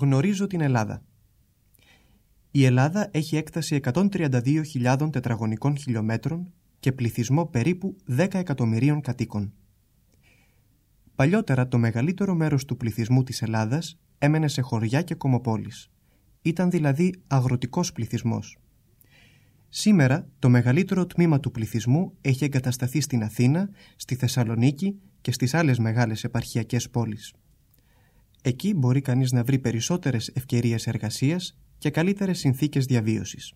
Γνωρίζω την Ελλάδα. Η Ελλάδα έχει έκταση 132.000 τετραγωνικών χιλιόμετρων και πληθυσμό περίπου 10 εκατομμυρίων κατοίκων. Παλιότερα το μεγαλύτερο μέρος του πληθυσμού της Ελλάδας έμενε σε χωριά και κομοπόλεις. Ήταν δηλαδή αγροτικός πληθυσμός. Σήμερα το μεγαλύτερο τμήμα του πληθυσμού έχει εγκατασταθεί στην Αθήνα, στη Θεσσαλονίκη και στις άλλες μεγάλες επαρχιακές πόλεις. Εκεί μπορεί κανείς να βρει περισσότερες ευκαιρίες εργασίας και καλύτερες συνθήκες διαβίωσης.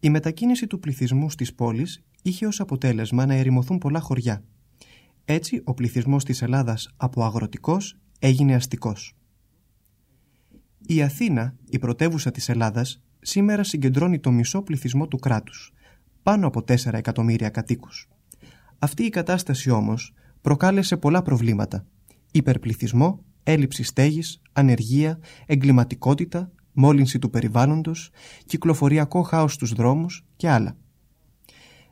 Η μετακίνηση του πληθυσμού στις πόλεις είχε ως αποτέλεσμα να ερημωθούν πολλά χωριά. Έτσι, ο πληθυσμός της Ελλάδας από αγροτικός έγινε αστικός. Η Αθήνα, η πρωτεύουσα της Ελλάδας, σήμερα συγκεντρώνει το μισό πληθυσμό του κράτους, πάνω από 4 εκατομμύρια κατοίκους. Αυτή η κατάσταση όμως προκάλεσε πολλά προβλήματα. Υπερπληθυσμό, έλλειψη στέγης, ανεργία, εγκληματικότητα, μόλυνση του περιβάλλοντος, κυκλοφοριακό χάος στους δρόμους και άλλα.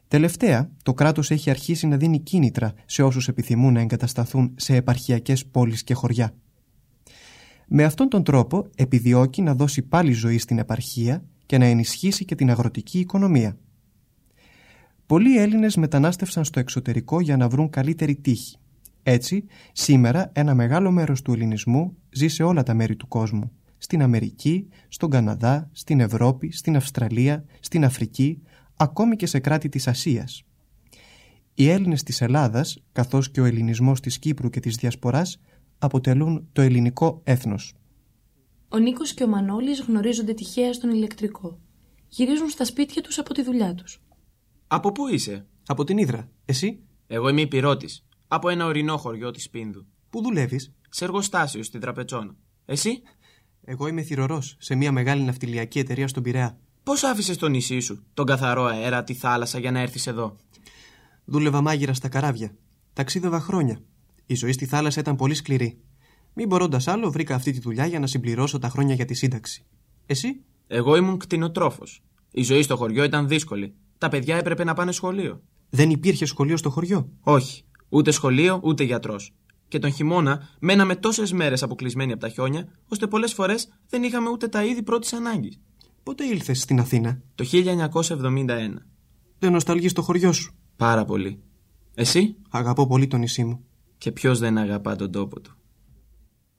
Τελευταία, το κράτος έχει αρχίσει να δίνει κίνητρα σε όσους επιθυμούν να εγκατασταθούν σε επαρχιακές πόλεις και χωριά. Με αυτόν τον τρόπο επιδιώκει να δώσει πάλι ζωή στην επαρχία και να ενισχύσει και την αγροτική οικονομία. Πολλοί Έλληνες μετανάστευσαν στο εξωτερικό για να βρουν καλύτερη τύχη. Έτσι, σήμερα ένα μεγάλο μέρος του ελληνισμού ζει σε όλα τα μέρη του κόσμου. Στην Αμερική, στον Καναδά, στην Ευρώπη, στην Αυστραλία, στην Αφρική, ακόμη και σε κράτη της Ασίας. Οι Έλληνες της Ελλάδας, καθώς και ο ελληνισμός της Κύπρου και της Διασποράς, αποτελούν το ελληνικό έθνος. Ο Νίκος και ο Μανώλης γνωρίζονται τυχαία στον ηλεκτρικό. Γυρίζουν στα σπίτια τους από τη δουλειά τους. Από πού είσαι; Από την Ήδρα. Εσύ; Εγώ είμαι υπηρώτης. Από ένα ορεινό χωριό της Πίνδου. Πού δουλεύεις; Σε εργοστάσιο στην Τραπετσόνα. Εσύ; Εγώ είμαι θηρορός σε μια μεγάλη ναυτιλιακή εταιρεία στον Πειραιά. Πώς άφησες το νησί σου, τον καθαρό αέρα, τη θάλασσα για να έρθεις εδώ; Δούλευα μάγειρα στα καράβια. Ταξίδευα χρόνια. Η ζωή στη θάλασσα ήταν πολύ σκληρή. Μην μπορώντας άλλο, βρήκα αυτή τη δουλειά για να συμπληρώσω τα χρόνια για τη σύνταξη. Εσύ; Εγώ ήμουν κτηνοτρόφος. Η ζωή στο χωριό ήταν δύσκολη. Τα παιδιά έπρεπε να πάνε σχολείο. Δεν υπήρχε σχολείο στο χωριό; Όχι. Ούτε σχολείο, ούτε γιατρός. Και τον χειμώνα μέναμε τόσες μέρες αποκλεισμένοι από τα χιόνια, ώστε πολλές φορές δεν είχαμε ούτε τα είδη πρώτης ανάγκης. Πότε ήλθες στην Αθήνα; Το 1971. Δεν νοσταλγείς το χωριό σου; Πάρα πολύ. Εσύ; Αγαπώ πολύ το νησί μου. Και ποιος δεν αγαπά τον τόπο του;